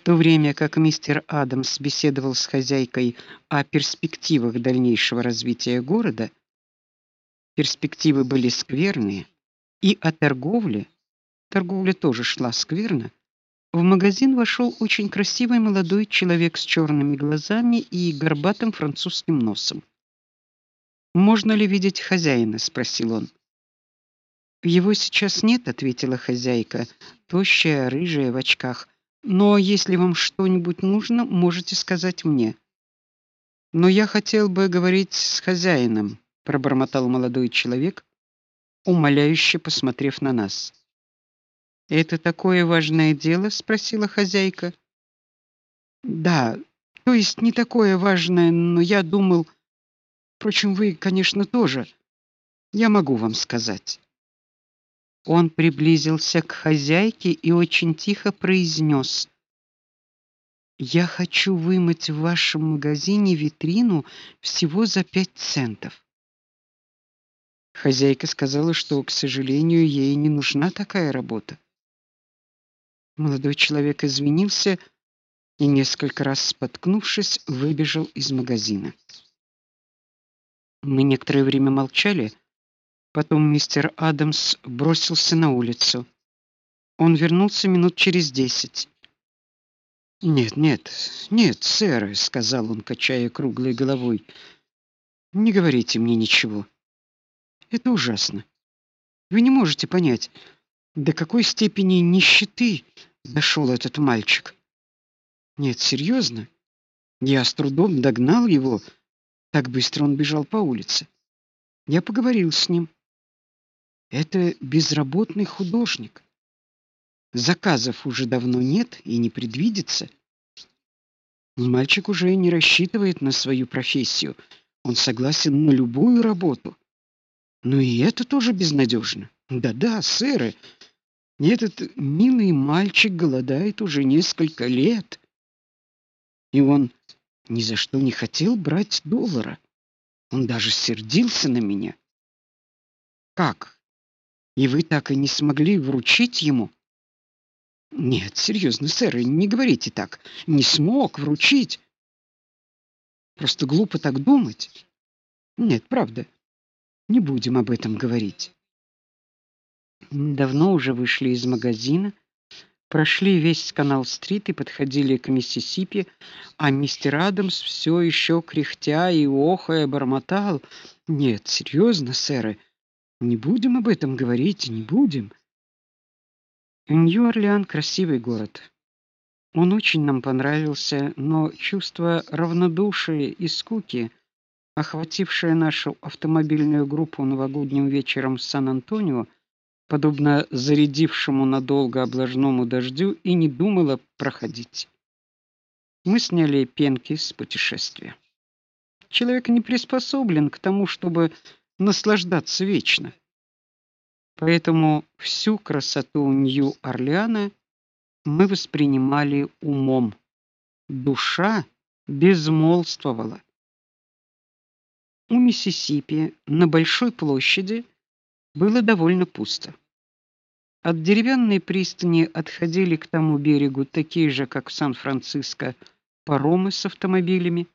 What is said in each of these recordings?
В то время как мистер Адамс беседовал с хозяйкой о перспективах дальнейшего развития города, перспективы были скверные, и о торговле, торговля тоже шла скверно. В магазин вошел очень красивый молодой человек с черными глазами и горбатым французским носом. "Можно ли видеть хозяина?" спросил он. "Его сейчас нет", ответила хозяйка, тощая, рыжая в очках. "Но если вам что-нибудь нужно, можете сказать мне". "Но я хотел бы говорить с хозяином", пробормотал молодой человек, умоляюще посмотрев на нас. "Это такое важное дело?" спросила хозяйка. "Да, то есть не такое важное, но я думал, впрочем, вы, конечно, тоже. Я могу вам сказать". Он приблизился к хозяйке и очень тихо произнес: "Я хочу вымыть в вашем магазине витрину всего за пять центов". Хозяйка сказала, что, к сожалению, ей не нужна такая работа. Молодой человек извинился и несколько раз споткнувшись, выбежал из магазина. Мы некоторое время молчали, потом мистер Адамс бросился на улицу. Он вернулся минут через десять. "Нет, нет, нет, сэр", сказал он, качая круглой головой. "Не говорите мне ничего. Это ужасно. Вы не можете понять, до какой степени нищеты дошел этот мальчик. Нет, серьезно. Я с трудом догнал его, так быстро он бежал по улице. Я поговорил с ним. Это безработный художник. Заказов уже давно нет и не предвидится. Мальчик уже не рассчитывает на свою профессию. Он согласен на любую работу. Но и это тоже безнадежно. Да-да, сэры. Этот милый мальчик голодает уже несколько лет. И он ни за что не хотел брать доллара. Он даже сердился на меня. Как? И вы так и не смогли вручить ему? Нет, серьезно, сэр, не говорите так. Не смог вручить. Просто глупо так думать. Нет, правда. Не будем об этом говорить. Давно уже вышли из магазина, прошли весь канал-стрит и подходили к Миссисипи, а мистер Адамс все еще кряхтя и охая бормотал: "Нет, серьезно, сэр, не будем об этом говорить, не будем". Нью-Орлеан красивый город. Он очень нам понравился, но чувство равнодушия и скуки, охватившее нашу автомобильную группу новогодним вечером в Сан-Антонио, подобно зарядившему надолго облажному дождю, и не думала проходить. Мы сняли пенки с путешествия. Человек не приспособлен к тому, чтобы наслаждаться вечно. Поэтому всю красоту Нью-Орлеана мы воспринимали умом. Душа безмолвствовала. У Миссисипи на большой площади было довольно пусто. От деревянной пристани отходили к тому берегу такие же, как в Сан-Франциско, паромы с автомобилями.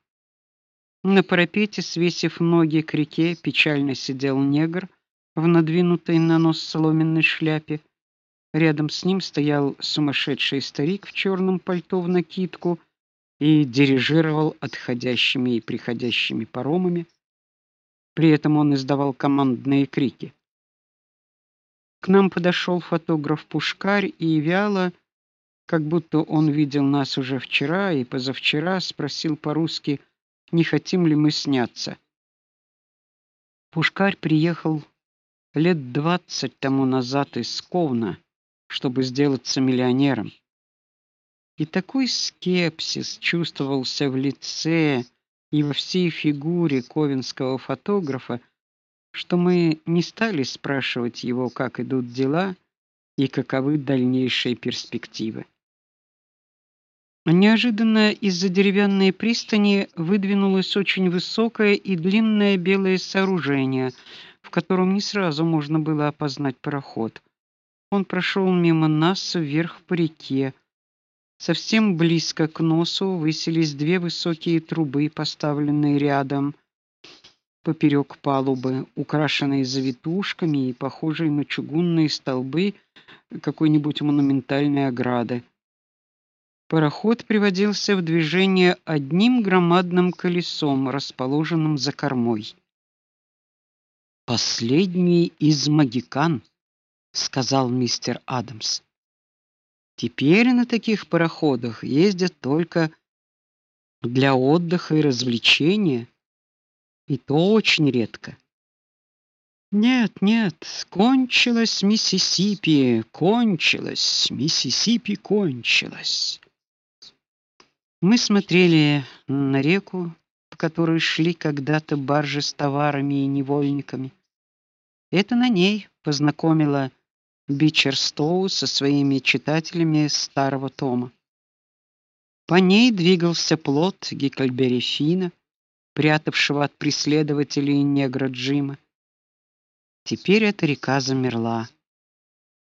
На парапете, свесив ноги к реке, печально сидел негр в надвинутой на нос соломенной шляпе. Рядом с ним стоял сумасшедший старик в черном пальто в накидку и дирижировал отходящими и приходящими паромами. При этом он издавал командные крики. К нам подошел фотограф Пушкарь и вяло, как будто он видел нас уже вчера и позавчера, спросил по-русски, не хотим ли мы сняться. Пушкарь приехал лет двадцать тому назад из Ковна, чтобы сделаться миллионером. И такой скепсис чувствовался в лице и во всей фигуре ковенского фотографа, что мы не стали спрашивать его, как идут дела и каковы дальнейшие перспективы. Неожиданно из-за деревянной пристани выдвинулось очень высокое и длинное белое сооружение, в котором не сразу можно было опознать пароход. Он прошел мимо нас вверх по реке. Совсем близко к носу высились две высокие трубы, поставленные рядом поперек палубы, украшенные завитушками и похожие на чугунные столбы какой-нибудь монументальной ограды. Пароход приводился в движение одним громадным колесом, расположенным за кормой. Последний из магикан, сказал мистер Адамс. Теперь на таких пароходах ездят только для отдыха и развлечения, и то очень редко. Нет, нет, кончилась Миссисипи, кончилась, Миссисипи кончилась. Мы смотрели на реку, по которой шли когда-то баржи с товарами и невольниками. Это на ней познакомила Бичерстоу со своими читателями старого тома. По ней двигался плот Геккельбери Фина, прятавшего от преследователей негра Джима. Теперь эта река замерла.